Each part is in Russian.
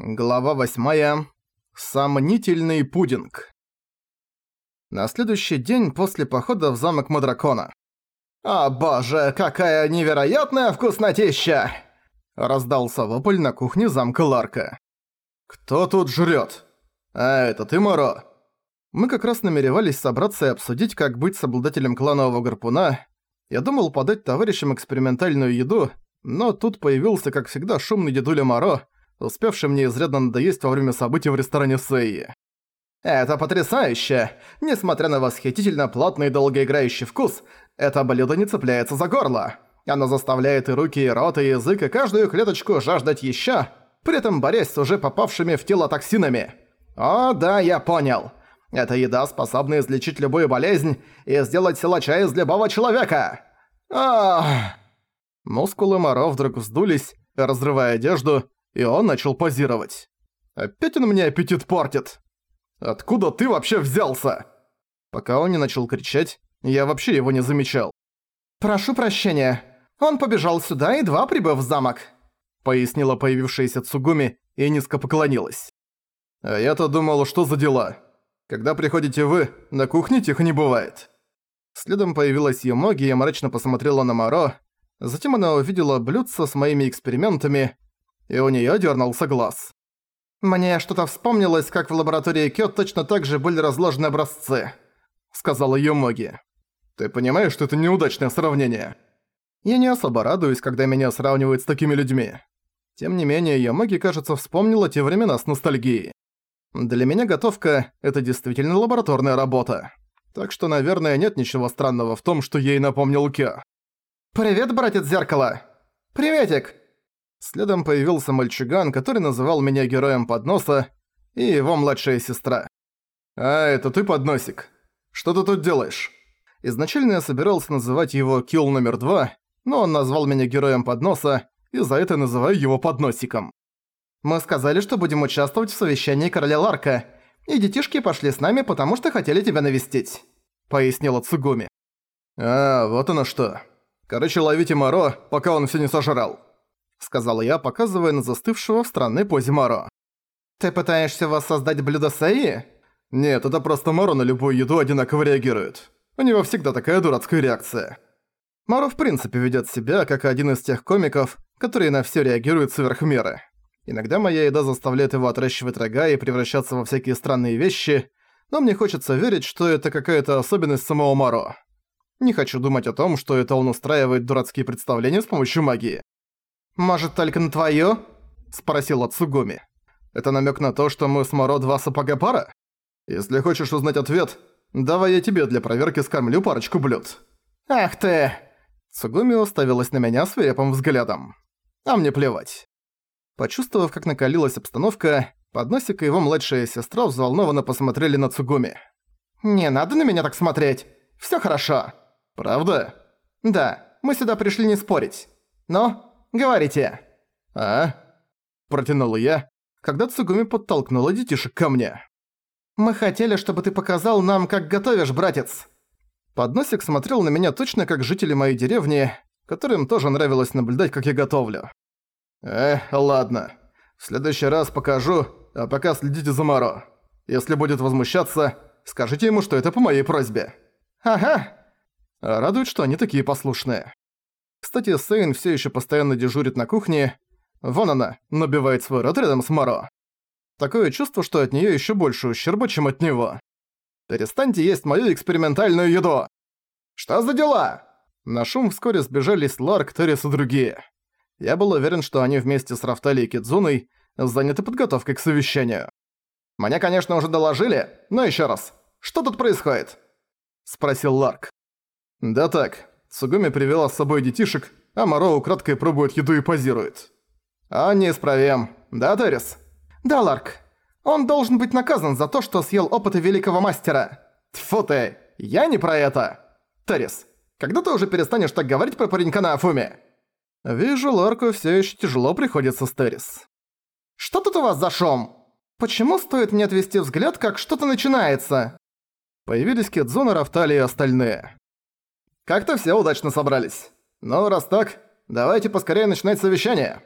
Глава 8. Сомнительный пудинг. На следующий день после похода в замок Мадракона. «О боже, какая невероятная вкуснотища!» Раздался вопль на кухне замка Ларка. «Кто тут жрёт?» «А, это ты, Моро?» Мы как раз намеревались собраться и обсудить, как быть с обладателем кланового гарпуна. Я думал подать товарищам экспериментальную еду, но тут появился, как всегда, шумный дедуля Моро, успевший мне изрядно надоесть во время событий в ресторане Сейи. «Это потрясающе! Несмотря на восхитительно плотный и долгоиграющий вкус, это блюдо не цепляется за горло. Оно заставляет и руки, и рот, и язык, и каждую клеточку жаждать ещё, при этом борясь с уже попавшими в тело токсинами. О, да, я понял. Это еда, способна излечить любую болезнь и сделать силача из любого человека. Ах! Мускулы Моро вдруг вздулись, разрывая одежду, и он начал позировать. «Опять он мне аппетит портит! Откуда ты вообще взялся?» Пока он не начал кричать, я вообще его не замечал. «Прошу прощения, он побежал сюда, едва прибыв в замок», пояснила появившаяся Цугуми и низко поклонилась. «А я-то думал, что за дела? Когда приходите вы, на кухне тихо не бывает». Следом появилась Юмоги и мрачно посмотрела на Моро, затем она увидела блюдце с моими экспериментами и у неё дёрнулся глаз. «Мне что-то вспомнилось, как в лаборатории Кё точно так же были разложены образцы», — сказала Юмоги. «Ты понимаешь, что это неудачное сравнение?» Я не особо радуюсь, когда меня сравнивают с такими людьми. Тем не менее, Юмоги, кажется, вспомнила те времена с ностальгией. Для меня готовка — это действительно лабораторная работа. Так что, наверное, нет ничего странного в том, что ей напомнил Кё. «Привет, братец Зеркало!» «Приветик!» Следом появился мальчуган, который называл меня героем подноса, и его младшая сестра. «А, это ты подносик? Что ты тут делаешь?» Изначально я собирался называть его Килл номер два, но он назвал меня героем подноса, и за это называю его подносиком. «Мы сказали, что будем участвовать в совещании короля Ларка, и детишки пошли с нами, потому что хотели тебя навестить», — пояснила Цугуми. «А, вот оно что. Короче, ловите Моро, пока он все не сожрал». — сказала я, показывая на застывшего в странной позе Моро. «Ты пытаешься воссоздать блюдо Саи?» «Нет, это просто Моро на любую еду одинаково реагирует. У него всегда такая дурацкая реакция». Моро в принципе ведёт себя, как один из тех комиков, которые на всё реагируют сверх меры. Иногда моя еда заставляет его отращивать рога и превращаться во всякие странные вещи, но мне хочется верить, что это какая-то особенность самого Моро. Не хочу думать о том, что это он устраивает дурацкие представления с помощью магии. «Может, только на твою?» – спросила Цугуми. «Это намек на то, что мы с Моро два сапога пара? Если хочешь узнать ответ, давай я тебе для проверки скормлю парочку блюд». «Ах ты!» Цугуми уставилась на меня свирепым взглядом. А мне плевать. Почувствовав, как накалилась обстановка, Подносик и его младшая сестра взволнованно посмотрели на Цугуми. «Не надо на меня так смотреть. Всё хорошо». «Правда?» «Да, мы сюда пришли не спорить. Но Говорите». «А?» – протянул я, когда Цугуми подтолкнула детишек ко мне. «Мы хотели, чтобы ты показал нам, как готовишь, братец». Подносик смотрел на меня точно как жители моей деревни, которым тоже нравилось наблюдать, как я готовлю. «Э, ладно. В следующий раз покажу, а пока следите за Моро. Если будет возмущаться, скажите ему, что это по моей просьбе». «Ага». Радует, что они такие послушные. Кстати, Сейн все еще постоянно дежурит на кухне. Вон она, набивает свой рот рядом с Моро. Такое чувство, что от нее еще больше ущерба, чем от него. «Перестаньте есть мою экспериментальную еду!» «Что за дела?» На шум вскоре сбежались Ларк, Террис и другие. Я был уверен, что они вместе с Рафтали и Кидзуной заняты подготовкой к совещанию. «Мне, конечно, уже доложили, но еще раз, что тут происходит?» Спросил Ларк. «Да так, Сугуми привела с собой детишек, а Моро украдкой пробует еду и позирует. «А неисправим. Да, Террис?» «Да, Ларк. Он должен быть наказан за то, что съел опыты великого мастера». «Тьфу ты! Я не про это!» «Террис, когда ты уже перестанешь так говорить про паренька на Афуме?» Вижу, Ларку все еще тяжело приходится с Террис. «Что тут у вас за шум? Почему стоит мне отвести взгляд, как что-то начинается?» Появились Кедзуна, Рафтали и остальные. Как-то все удачно собрались. Ну, раз так, давайте поскорее начинать совещание.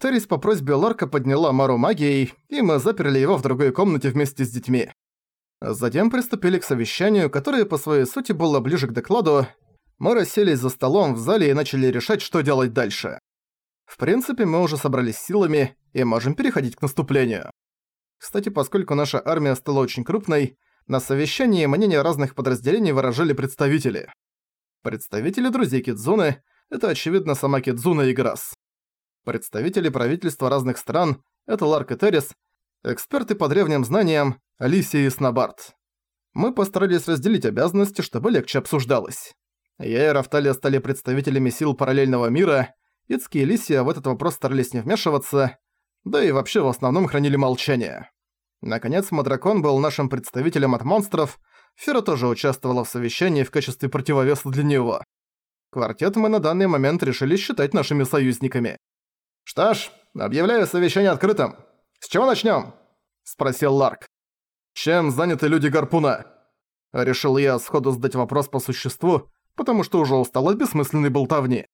Террис по просьбе Ларка подняла Мару магией, и мы заперли его в другой комнате вместе с детьми. Затем приступили к совещанию, которое по своей сути было ближе к докладу. Мы расселись за столом в зале и начали решать, что делать дальше. В принципе, мы уже собрались силами и можем переходить к наступлению. Кстати, поскольку наша армия стала очень крупной, на совещании мнения разных подразделений выражали представители. Представители друзей Кидзуны – это, очевидно, сама Кидзуна и Грасс. Представители правительства разных стран – это Ларк и Террис, эксперты по древним знаниям – Алисия и Снобарт. Мы постарались разделить обязанности, чтобы легче обсуждалось. Я и Рафталия стали представителями сил параллельного мира, Ицки и Лисия в этот вопрос старались не вмешиваться, да и вообще в основном хранили молчание. Наконец, Мадракон был нашим представителем от монстров, Фера тоже участвовала в совещании в качестве противовеса для него. Квартет мы на данный момент решили считать нашими союзниками. «Что ж, объявляю совещание открытым. С чего начнём?» – спросил Ларк. «Чем заняты люди Гарпуна?» Решил я сходу задать вопрос по существу, потому что уже устал от бессмысленной болтовни.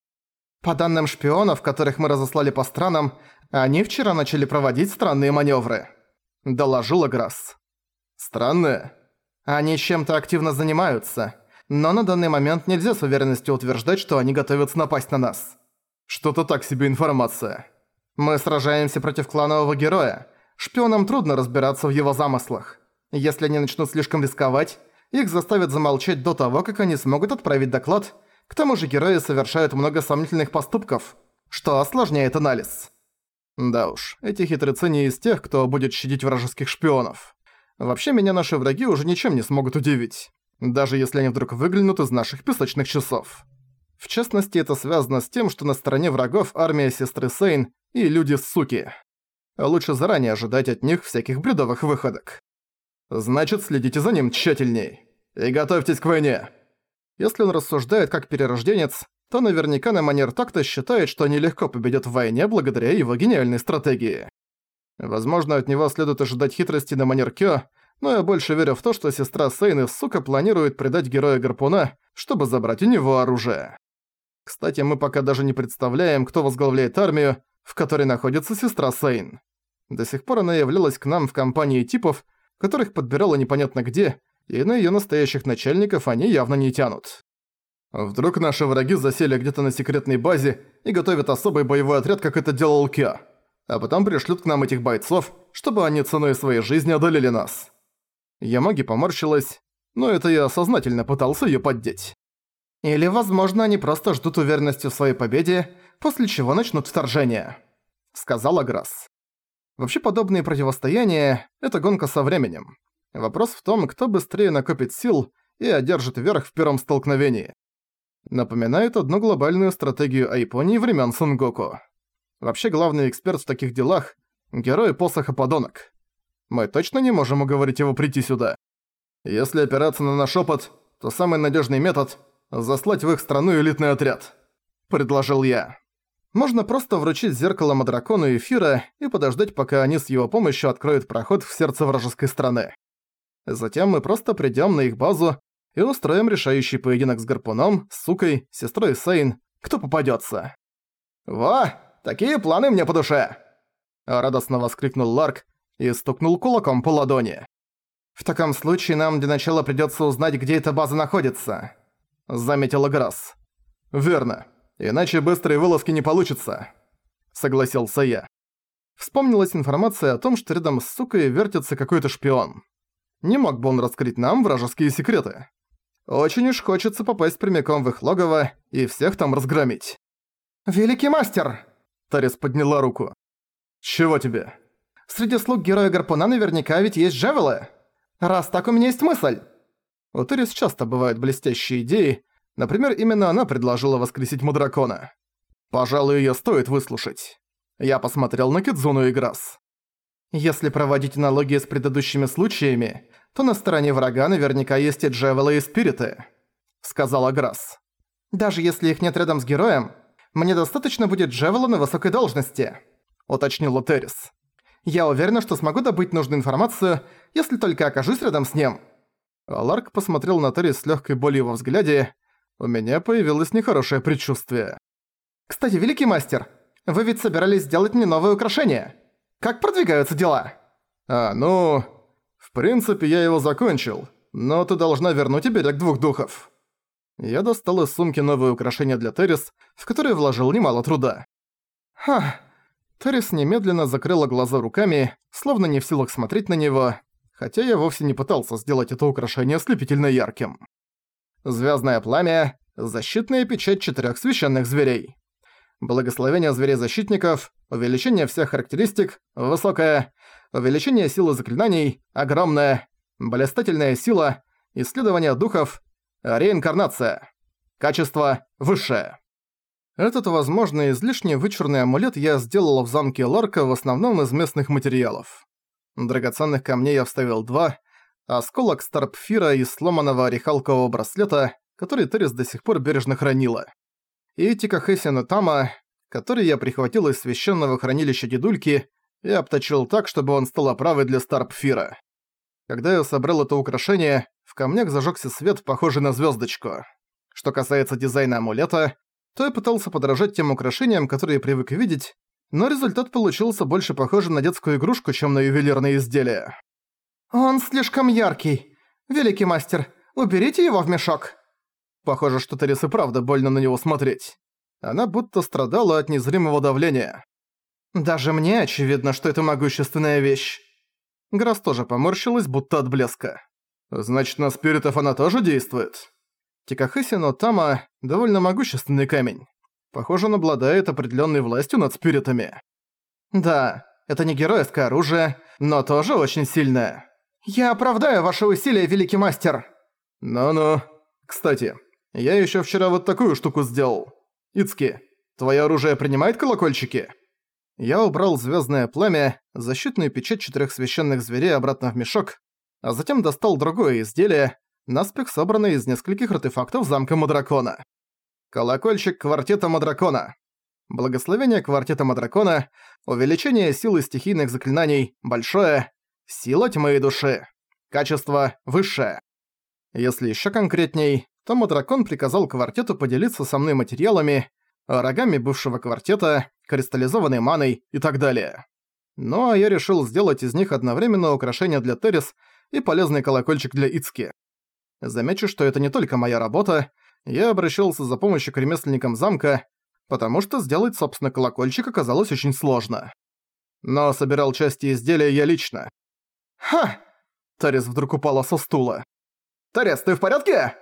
По данным шпионов, которых мы разослали по странам, они вчера начали проводить странные маневры. Доложила Грасс. Странные? Они чем-то активно занимаются, но на данный момент нельзя с уверенностью утверждать, что они готовятся напасть на нас. Что-то так себе информация. Мы сражаемся против кланового героя. Шпионам трудно разбираться в его замыслах. Если они начнут слишком рисковать, их заставят замолчать до того, как они смогут отправить доклад. К тому же герои совершают много сомнительных поступков, что осложняет анализ. Да уж, эти хитрецы не из тех, кто будет щадить вражеских шпионов. Вообще меня наши враги уже ничем не смогут удивить, даже если они вдруг выглянут из наших песочных часов. В частности, это связано с тем, что на стороне врагов армия сестры Сейн и люди-суки. Лучше заранее ожидать от них всяких бредовых выходок. Значит, следите за ним тщательней. И готовьтесь к войне. Если он рассуждает как перерожденец, то наверняка на манер такта считает, что они легко победят в войне благодаря его гениальной стратегии. Возможно, от него следует ожидать хитрости на манер Кё, но я больше верю в то, что сестра Сейн и сука планирует предать героя Гарпуна, чтобы забрать у него оружие. Кстати, мы пока даже не представляем, кто возглавляет армию, в которой находится сестра Сейн. До сих пор она являлась к нам в компании типов, которых подбирала непонятно где, и на её настоящих начальников они явно не тянут. Вдруг наши враги засели где-то на секретной базе и готовят особый боевой отряд, как это делал Кё, а потом пришлют к нам этих бойцов, чтобы они ценой своей жизни одолели нас. Ямаги поморщилась, но это я сознательно пытался её поддеть. Или, возможно, они просто ждут уверенности в своей победе, после чего начнут вторжение», — сказала Грасс. Вообще подобные противостояния – это гонка со временем. Вопрос в том, кто быстрее накопит сил и одержит верх в первом столкновении. Напоминает одну глобальную стратегию о Японии времен Сангоку. Вообще главный эксперт в таких делах – герой посоха подонок. Мы точно не можем уговорить его прийти сюда. Если опираться на наш опыт, то самый надежный метод – заслать в их страну элитный отряд. Предложил я. Можно просто вручить зеркало Мадракону Эфира и подождать, пока они с его помощью откроют проход в сердце вражеской страны. Затем мы просто придём на их базу и устроим решающий поединок с Гарпуном, Сукой, сестрой Сейн, кто попадётся. «Во! Такие планы мне по душе!» Радостно воскликнул Ларк и стукнул кулаком по ладони. «В таком случае нам для начала придётся узнать, где эта база находится», — заметила Грасс. «Верно. Иначе быстрые вылазки не получится», — согласился я. Вспомнилась информация о том, что рядом с сукой вертится какой-то шпион. Не мог бы он раскрыть нам вражеские секреты. Очень уж хочется попасть прямиком в их логово и всех там разгромить. «Великий мастер!» Тарис подняла руку. «Чего тебе?» «Среди слуг героя Гарпуна наверняка ведь есть Джевелы. Раз так, у меня есть мысль». У Тарис часто бывают блестящие идеи, Например, именно она предложила воскресить Мудракона. Пожалуй, её стоит выслушать. Я посмотрел на Кидзуну и Грасс. Если проводить аналогии с предыдущими случаями, то на стороне врага наверняка есть и Джевелы и Спириты, сказала Грасс. Даже если их нет рядом с героем, мне достаточно будет Джевела на высокой должности, уточнила Террис. Я уверена, что смогу добыть нужную информацию, если только окажусь рядом с ним. Ларк посмотрел на Террис с лёгкой болью во взгляде, у меня появилось нехорошее предчувствие. «Кстати, великий мастер, Вы ведь собирались сделать мне новое украшение. Как продвигаются дела?» «А, ну... В принципе, я его закончил, но ты должна вернуть берег двух духов». Я достал из сумки новое украшение для Террис, в которое вложил немало труда. «Ха...» Террис немедленно закрыла глаза руками, словно не в силах смотреть на него, хотя я вовсе не пытался сделать это украшение ослепительно ярким. Звездное пламя – защитная печать четырех священных зверей. Благословение зверей-защитников, увеличение всех характеристик, высокое, увеличение силы заклинаний, огромное, блистательная сила, исследование духов, реинкарнация. Качество высшее. Этот, возможно, излишне вычурный амулет я сделал в замке Ларка в основном из местных материалов. Драгоценных камней я вставил два, осколок старпфира из сломанного орехалкового браслета, который Террис до сих пор бережно хранила. И Тикахесина Тама, который я прихватил из священного хранилища дедульки и обточил так, чтобы он стал оправой для старпфира. Когда я собрал это украшение, в камнях зажёгся свет, похожий на звёздочку. Что касается дизайна амулета, то я пытался подражать тем украшениям, которые привык видеть, но результат получился больше похожим на детскую игрушку, чем на ювелирное изделие. «Он слишком яркий. Великий мастер, уберите его в мешок». Похоже, что Терес и правда больно на него смотреть. Она будто страдала от незримого давления. «Даже мне очевидно, что это могущественная вещь». Грасс тоже поморщилась, будто от блеска. «Значит, на спиритов она тоже действует?» Тикахыси но Тама – довольно могущественный камень. Похоже, он обладает определенной властью над спиритами. Да, это не геройское оружие, но тоже очень сильное. Я оправдаю ваши усилия, великий мастер. Ну-ну. Кстати, я еще вчера вот такую штуку сделал. Ицки, твое оружие принимает колокольчики? Я убрал звездное пламя, защитную печать четырех священных зверей обратно в мешок, а затем достал другое изделие, наспех собранное из нескольких артефактов замка Мадракона. Колокольчик Квартета Мадракона. Благословение Квартета Мадракона, увеличение силы стихийных заклинаний большое, сила тьмы и души. Качество высшее. Если еще конкретней, то Мадракон приказал Квартету поделиться со мной материалами, рогами бывшего Квартета, кристаллизованной маной и так далее. Ну а я решил сделать из них одновременно украшение для Террис и полезный колокольчик для Ицки. Замечу, что это не только моя работа, я обращался за помощью к ремесленникам замка, потому что сделать, собственно, колокольчик оказалось очень сложно. Но собирал части изделия я лично. «Ха!» Тарис вдруг упала со стула. «Тарис, ты в порядке?»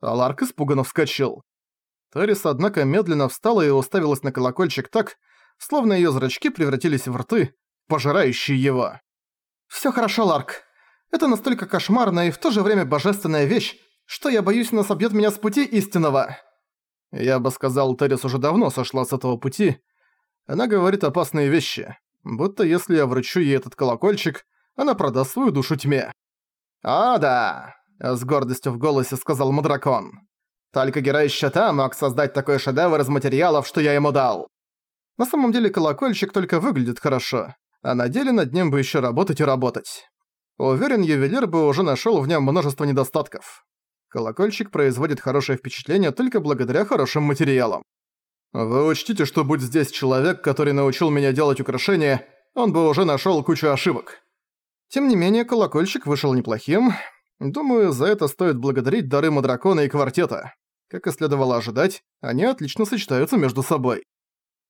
Аларк испуганно вскочил. Тарис, однако, медленно встала и уставилась на колокольчик так, словно её зрачки превратились в рты, пожирающие его. «Всё хорошо, Ларк. Это настолько кошмарная и в то же время божественная вещь, что я боюсь, она собьёт меня с пути истинного». Я бы сказал, Террис уже давно сошла с этого пути. Она говорит опасные вещи. Будто если я вручу ей этот колокольчик, она продаст свою душу тьме. «А, да!» – с гордостью в голосе сказал Мудракон. «Только герой Щита мог создать такой шедевр из материалов, что я ему дал». На самом деле колокольчик только выглядит хорошо, а на деле над ним бы ещё работать и работать. Уверен, ювелир бы уже нашёл в нём множество недостатков. Колокольчик производит хорошее впечатление только благодаря хорошим материалам. Вы учтите, что будь здесь человек, который научил меня делать украшения, он бы уже нашёл кучу ошибок. Тем не менее, колокольчик вышел неплохим. Думаю, за это стоит благодарить дары Мадракона и Квартета. Как и следовало ожидать, они отлично сочетаются между собой.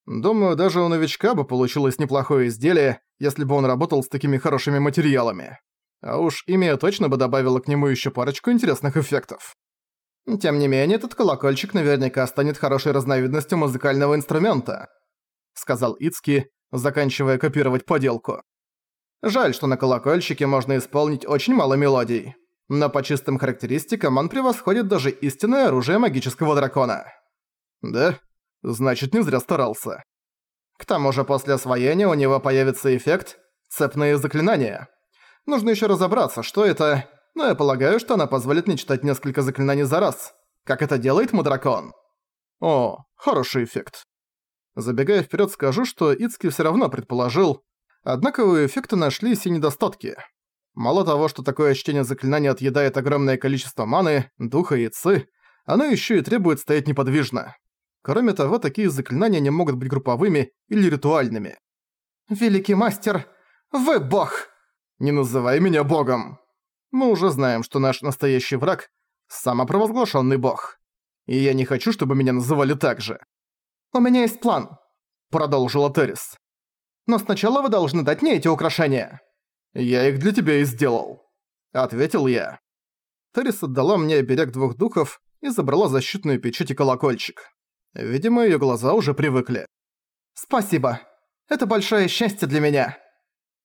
Думаю, даже у новичка бы получилось неплохое изделие, если бы он работал с такими хорошими материалами. А уж имя точно бы добавило к нему еще парочку интересных эффектов. Тем не менее, этот колокольчик наверняка станет хорошей разновидностью музыкального инструмента, сказал Ицки, заканчивая копировать поделку. Жаль, что на колокольчике можно исполнить очень мало мелодий, но по чистым характеристикам он превосходит даже истинное оружие магического дракона. Да? Значит, не зря старался. К тому же после освоения у него появится эффект «цепные заклинания», Нужно еще разобраться, что это, но я полагаю, что она позволит мне читать несколько заклинаний за раз, как это делает Мудракон. О, хороший эффект. Забегая вперед, скажу, что Ицки все равно предположил, однако у эффекта нашлись и недостатки. Мало того, что такое чтение заклинаний отъедает огромное количество маны, духа и ци, оно еще и требует стоять неподвижно. Кроме того, такие заклинания не могут быть групповыми или ритуальными. «Великий мастер, вы бог!» «Не называй меня богом!» Мы уже знаем, что наш настоящий враг – самопровозглашенный бог. И я не хочу, чтобы меня называли так же. «У меня есть план», – продолжила Террис. «Но сначала вы должны дать мне эти украшения». «Я их для тебя и сделал», – ответил я. Террис отдала мне берег двух духов и забрала защитную печать и колокольчик. Видимо, её глаза уже привыкли. «Спасибо. Это большое счастье для меня».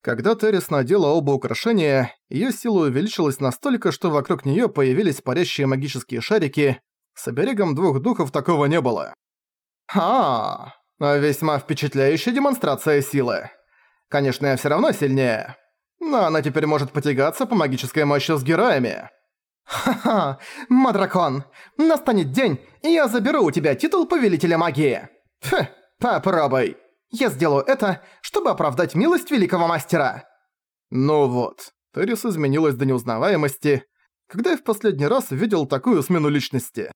Когда Террис надела оба украшения, её сила увеличилась настолько, что вокруг неё появились парящие магические шарики. С оберегом двух духов такого не было. А, весьма впечатляющая демонстрация силы. Конечно, я всё равно сильнее. Но она теперь может потягаться по магической мощи с героями. Ха-ха, Мадракон, настанет день, и я заберу у тебя титул Повелителя Магии. Фу, попробуй. Я сделаю это, чтобы оправдать милость великого мастера!» Ну вот, Террис изменилась до неузнаваемости, когда я в последний раз видел такую смену личности.